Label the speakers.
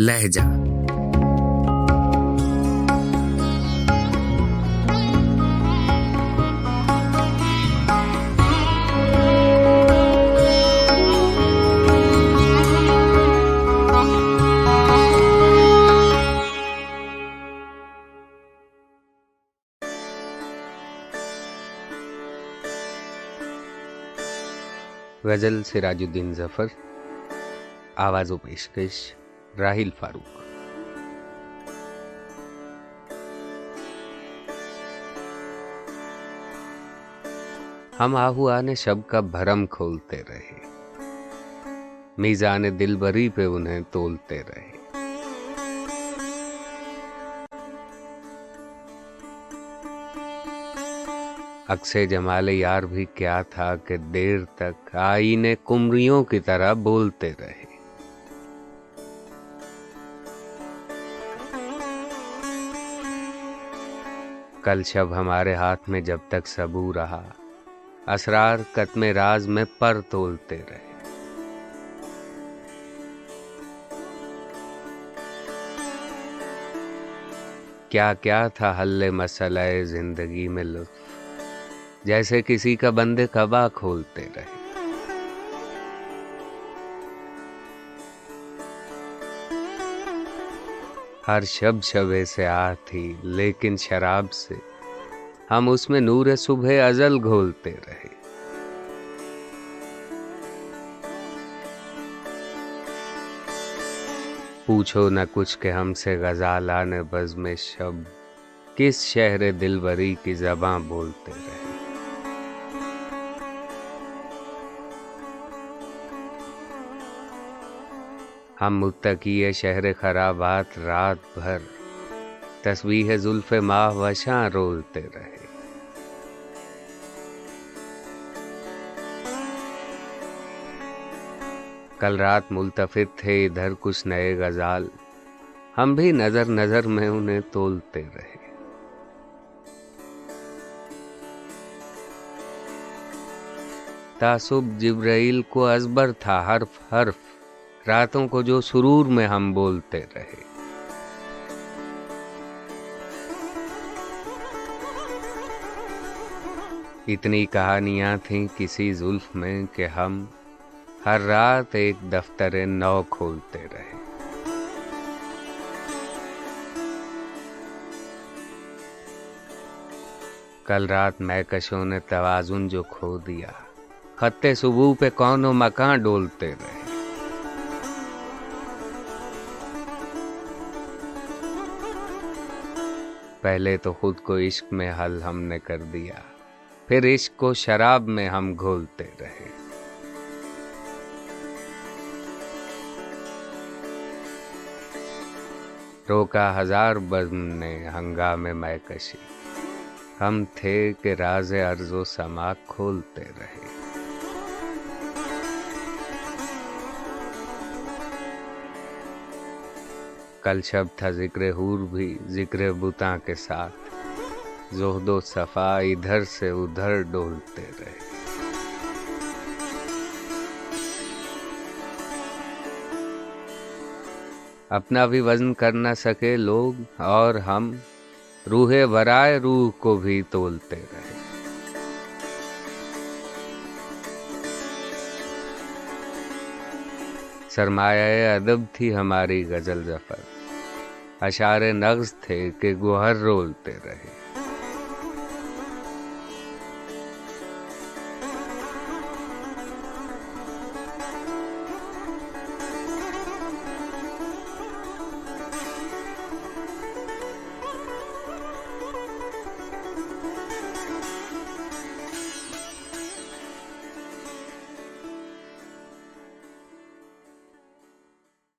Speaker 1: لہجہ۔
Speaker 2: غزل سراج الدین ظفر آواز و پیشکش۔ راہیل فاروق۔ ہم آہو آنے شب کا بھرم کھولتے رہے۔ میزان دل بری پہ انہیں تولتے رہے۔ اکثر جمال یار بھی کیا تھا کہ دیر تک آئینے کمریوں کی طرح بولتے رہے۔ کل شب ہمارے ہاتھ میں جب تک سبو رہا، اسرار قتم راز میں پر تولتے رہے۔ کیا کیا تھا حل مسئلہ زندگی میں لطف؟ جیسے کسی کا بندے کبا کھولتے رہے۔ ہر شب شبے سے آ تھی، لیکن شراب سے ہم اس میں نور صبح ازل گھولتے رہے۔ پوچھو نہ کچھ کہ ہم سے غزالان بز میں شب کس شہر دل بری کی زباں بولتے رہے۔ ہم متقی شہر خرابات رات بھر۔ تصویح زلف ماہ وشاں رولتے رہے۔ کل رات ملتفت تھے، ادھر کچھ نئے غزال۔ ہم بھی نظر نظر میں انہیں تولتے رہے۔ تعصب جبرائیل کو ازبر تھا، حرف حرف۔ راتوں کو جو سرور میں ہم بولتے رہے۔ اتنی کہانیاں تھیں کسی زلف میں کہ ہم ہر رات ایک دفتر نو کھولتے رہے۔ کل رات میکشوں نے توازن جو کھو دیا، خطے صبح پہ کون و مکان ڈولتے رہے۔ پہلے تو خود کو عشق میں حل ہم نے کر دیا، پھر عشق کو شراب میں ہم گھولتے رہے۔ روکا ہزار بزم نے ہنگامے میں کشی ہم تھے کہ راز ارض و سما کھولتے رہے۔ کل شب تھا ذکر حور بھی، ذکر بتا کے ساتھ۔ زہد و صفا ادھر سے ادھر ڈولتے رہے۔ اپنا بھی وزن کر نہ سکے لوگ اور ہم۔ روح ورائے روح کو بھی تولتے رہے۔ سرمایہ ادب تھی ہماری غزل ظفر اشار نغز تھے کہ گوہر رولتے رہے۔